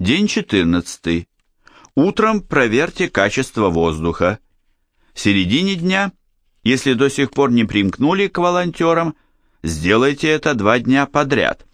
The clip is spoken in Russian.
День 14. Утром проверьте качество воздуха. В середине дня, если до сих пор не примкнули к волонтерам, сделайте это два дня подряд.